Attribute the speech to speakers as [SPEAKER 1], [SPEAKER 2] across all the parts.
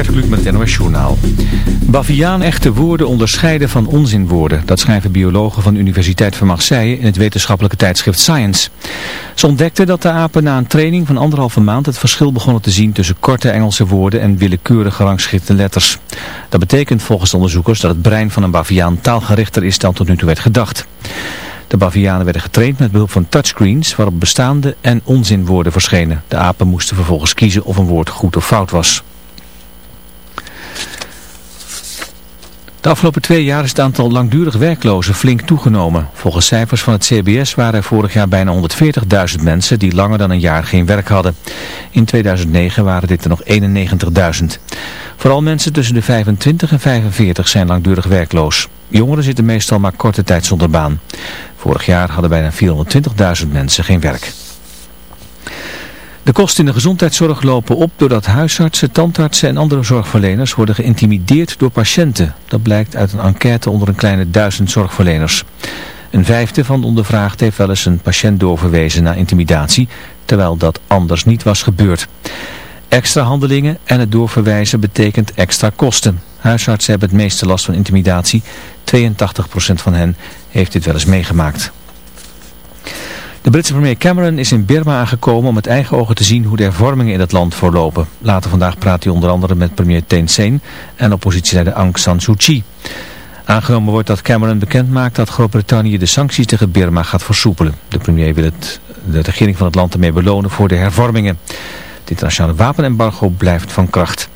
[SPEAKER 1] Gert Kluk met het NOS Journaal. Baviaan-echte woorden onderscheiden van onzinwoorden. Dat schrijven biologen van de Universiteit van Marseille in het wetenschappelijke tijdschrift Science. Ze ontdekten dat de apen na een training van anderhalve maand het verschil begonnen te zien tussen korte Engelse woorden en willekeurig gerangschikte letters. Dat betekent volgens de onderzoekers dat het brein van een baviaan taalgerichter is dan tot nu toe werd gedacht. De bavianen werden getraind met behulp van touchscreens waarop bestaande en onzinwoorden verschenen. De apen moesten vervolgens kiezen of een woord goed of fout was. De afgelopen twee jaar is het aantal langdurig werklozen flink toegenomen. Volgens cijfers van het CBS waren er vorig jaar bijna 140.000 mensen die langer dan een jaar geen werk hadden. In 2009 waren dit er nog 91.000. Vooral mensen tussen de 25 en 45 zijn langdurig werkloos. Jongeren zitten meestal maar korte tijd zonder baan. Vorig jaar hadden bijna 420.000 mensen geen werk. De kosten in de gezondheidszorg lopen op doordat huisartsen, tandartsen en andere zorgverleners worden geïntimideerd door patiënten. Dat blijkt uit een enquête onder een kleine duizend zorgverleners. Een vijfde van de ondervraagd heeft wel eens een patiënt doorverwezen naar intimidatie, terwijl dat anders niet was gebeurd. Extra handelingen en het doorverwijzen betekent extra kosten. Huisartsen hebben het meeste last van intimidatie. 82% van hen heeft dit wel eens meegemaakt. De Britse premier Cameron is in Burma aangekomen om met eigen ogen te zien hoe de hervormingen in het land voorlopen. Later vandaag praat hij onder andere met premier Thein Sein en oppositieleider Aung San Suu Kyi. Aangenomen wordt dat Cameron bekend maakt dat Groot-Brittannië de sancties tegen Burma gaat versoepelen. De premier wil het, de regering van het land ermee belonen voor de hervormingen. Het internationale wapenembargo blijft van kracht.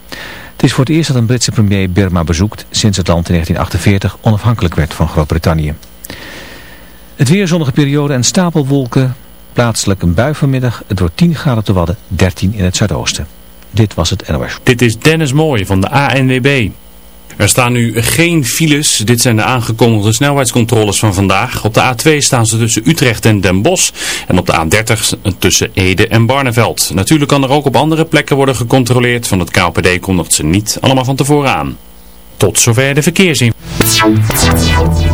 [SPEAKER 1] Het is voor het eerst dat een Britse premier Burma bezoekt sinds het land in 1948 onafhankelijk werd van Groot-Brittannië. Het weer zonnige periode en stapelwolken. Plaatselijk een bui vanmiddag. Het wordt 10 graden de Wadden, 13 in het zuidoosten. Dit was het NOS.
[SPEAKER 2] Dit is Dennis Mooij van de ANWB. Er staan nu geen files. Dit zijn de aangekondigde snelheidscontroles van vandaag. Op de A2 staan ze tussen Utrecht en Den Bosch. En op de A30 tussen Ede en Barneveld. Natuurlijk kan er ook op andere plekken worden gecontroleerd. Van het KPD kondigt ze niet allemaal van tevoren aan. Tot zover de verkeersinformatie.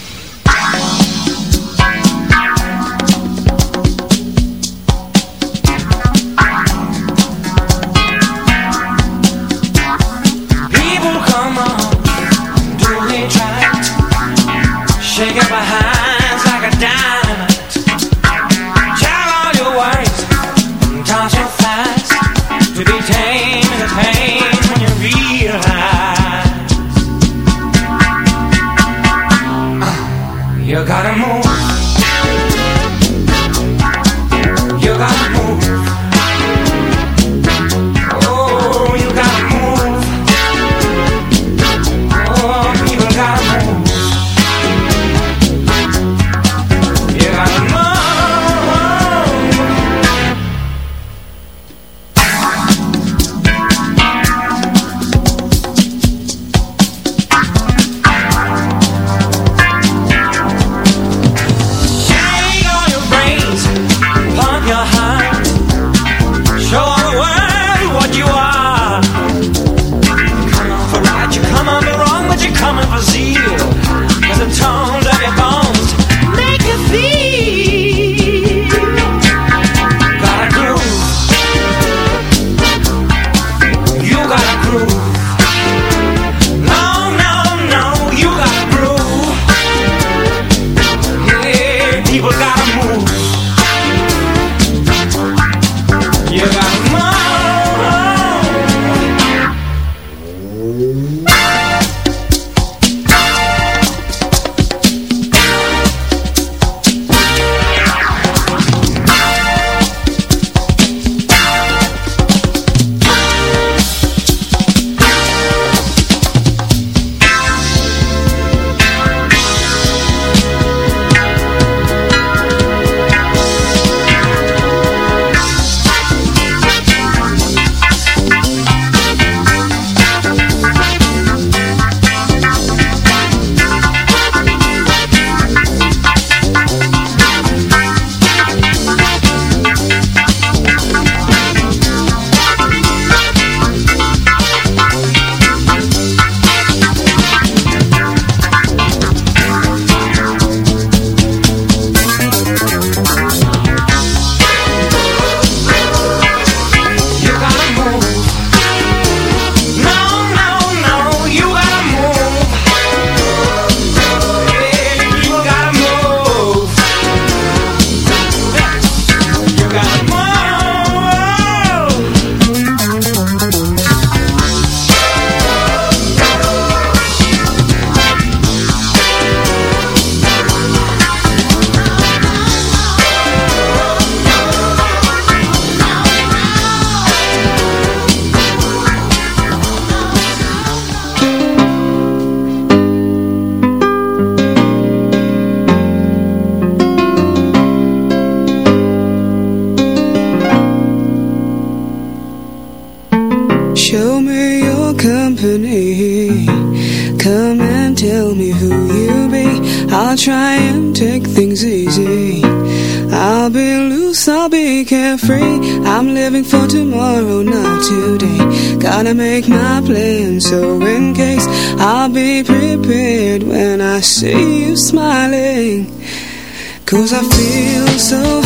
[SPEAKER 3] Cause I feel so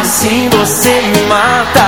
[SPEAKER 4] assim você me mata.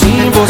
[SPEAKER 4] assim você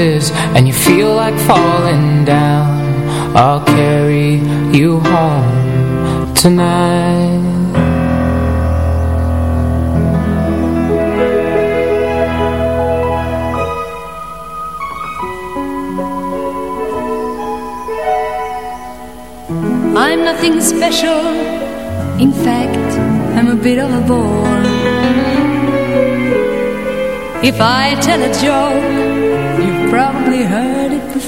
[SPEAKER 5] and you feel like falling down, I'll carry you home tonight.
[SPEAKER 6] I'm nothing special. In fact, I'm a bit of a bore. If I tell a joke,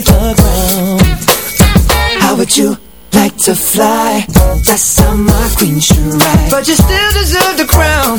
[SPEAKER 7] the ground. How would you like to fly? That's how my queen should ride. But you still deserve the crown.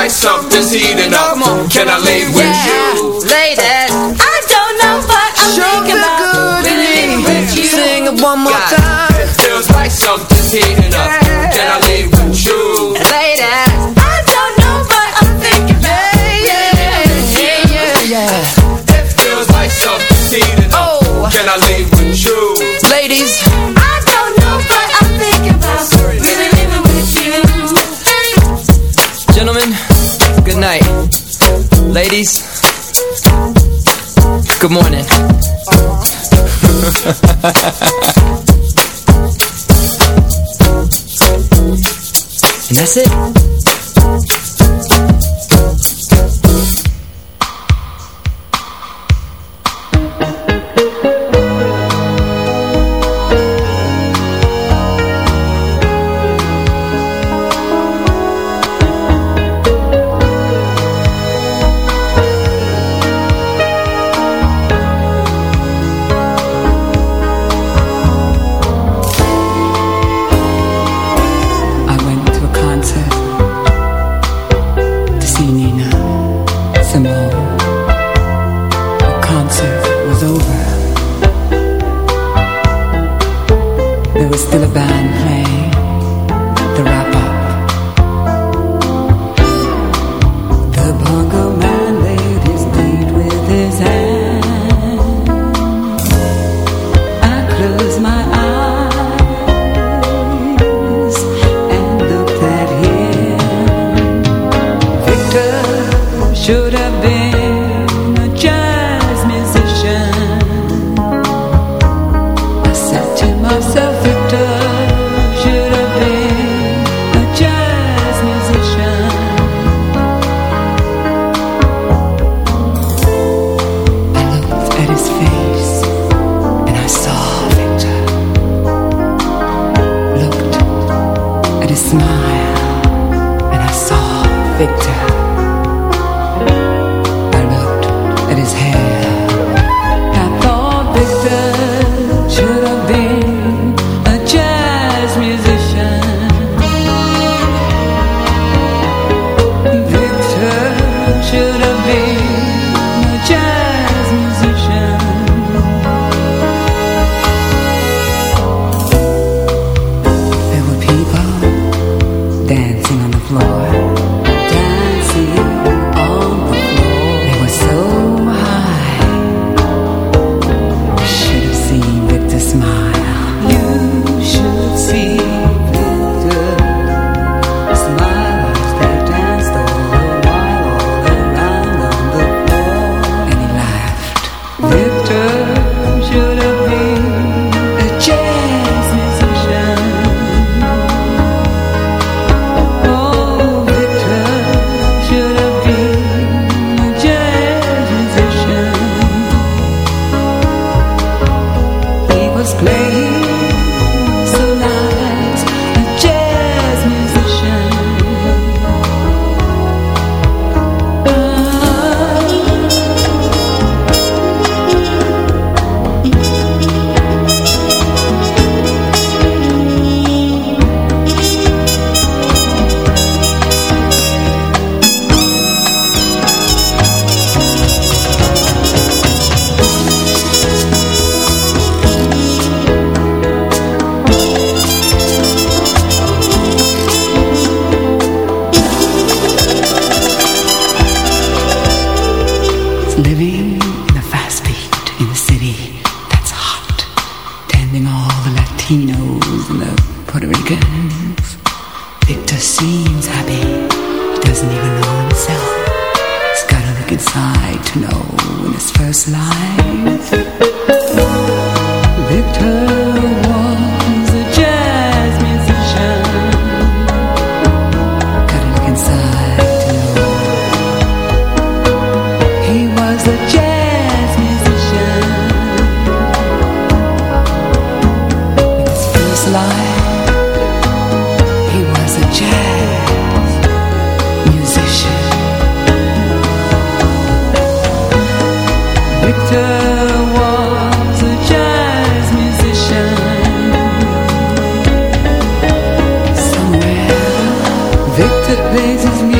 [SPEAKER 7] like something's heating up. Can I lay with you? ladies?
[SPEAKER 8] I don't know what I'm Show thinking about. Good with you.
[SPEAKER 7] Sing it one more God. time. It feels like something's heating up. Ladies,
[SPEAKER 9] good morning. and that's it.
[SPEAKER 10] Victor plays his